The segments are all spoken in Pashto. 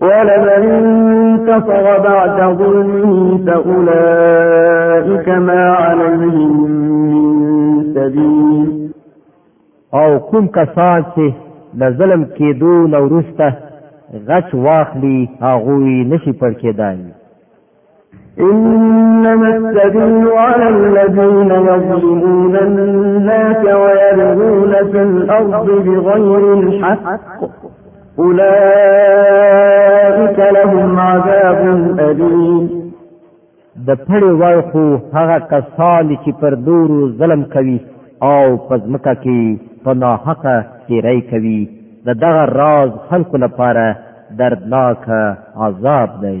ولمن كفر بعد ظلمه فأولئك ما عليهم من سبيل او کوم کسان چې د ظلم کېدو نورسته غچ واخلي هغوی نشي پر کېدای إنما السبيل على الذين يظلمون الناس ويبغون في الأرض بغير الحق أولئك لهم عذاب أليم د پړې وای خو هغه کسان چې پر دورو ظلم کوي او په ځمکه کې په ناحقه تیری کوي د دغه راز خلکو لپاره دردناک عذاب دی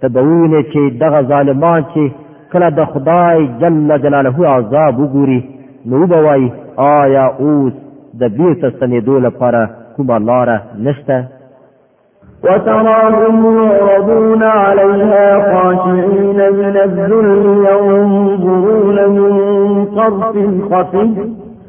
ته به ووینې چې دغه ظالمان چې کله د خدای جل جلاله عذاب وګوري نو به وایي آیا اوس د بیرته ستنېدو لپاره کومه لاره نشته وتراهم يعرضون عليها خاشعين من الذل ينظرون من طرف خفي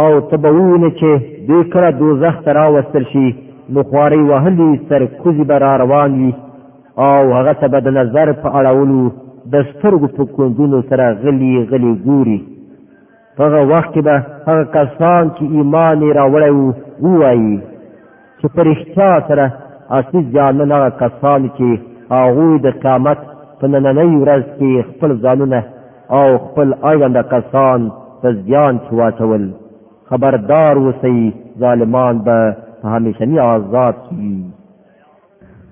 او ته به ووینې چې دوی کله دوزخ ته راوستل شي نو خوارۍ وهلي سر کوزي به را روان وي او هغه ته به د نظر په اړولو د سترګو په کونځونو سره غلي غلي ګوري هغه وخت به هغه کسان چې ایمان یې راوړی وو ووایي چې په رښتیا سره اصلي زیانمن هغه کسان چې هغوی د قیامت په نننۍ ورځ کې خپل ځانونه او خپل اړونده کسان په زیان کې واچول خبردار اوسئ ظالمان به په همیشني عذاب کې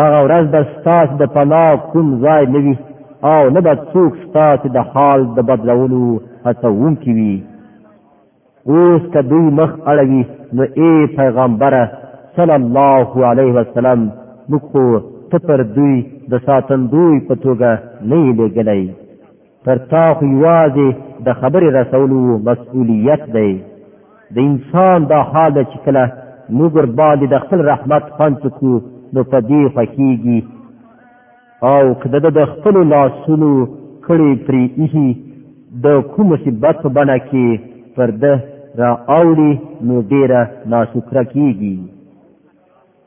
هغه ورځ به ستاسو د پناه کوم ځای نه وي او نه به څوک ستاسو د حال د بدلولو هڅوونکي وي اوس که دوی مخ اړوي نو ای پیغمبره صلی الله علیه وسلم موږ خو ته پر دوی د ساتندوی په توګه نه یې لېږلی پر تا خو یوازې د خبرې رسولو مسئولیت دی د انسان دا حال ده چې کله موږ ورباندې د خپل رحمت خوند څکو نو په دې خوښیږي او که د د خپلو لاسونو کړې پرې ایښي د کوم مصیبت په بڼه کې پر ده را اوړي نو ډېره ناشکره کیږي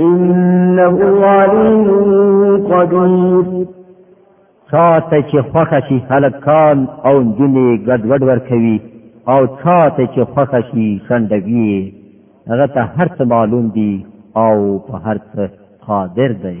انه علیم قدیر چاته چې خوښه شي هلکان او نجونې ګډوډ ورکوي او چاته چې خوښه شي شنډوي هغه ته هر څه معلوم دي او په هر څه قادر دی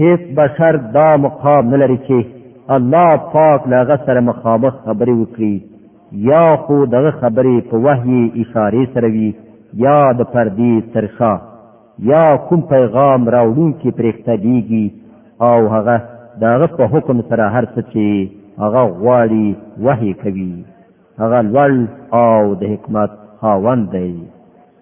هیڅ بشر دا مقام نه لري چې الله پاک له هغه سره مخامخ خبرې وکړي یا خو دغه خبرې په وحی اشاره سره وي یا د پردې ترشا یا کوم پیغام راوړونکي پرېخته دیږي او هغه دغه په حکم سره هر څه چې هغه غواړي وحی کوي هغه لوړ او د حکمت خاوند دی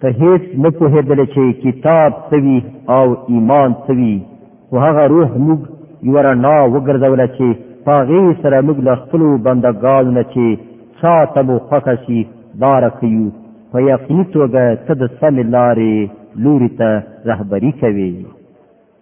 په هیڅ نه پوهېدل چې کتاب څه وي او ایمان څه وي خو هغه روح موږ یوه رڼا وګرځوله چې په هغې سره موږ له خپلو بندګانو نه چې چا ته مو خوښه شي لاره کوي په یقیني توګه ته د سمې لارې لوري ته رهبري کوي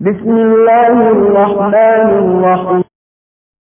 بسم الله الرحمن الرحيم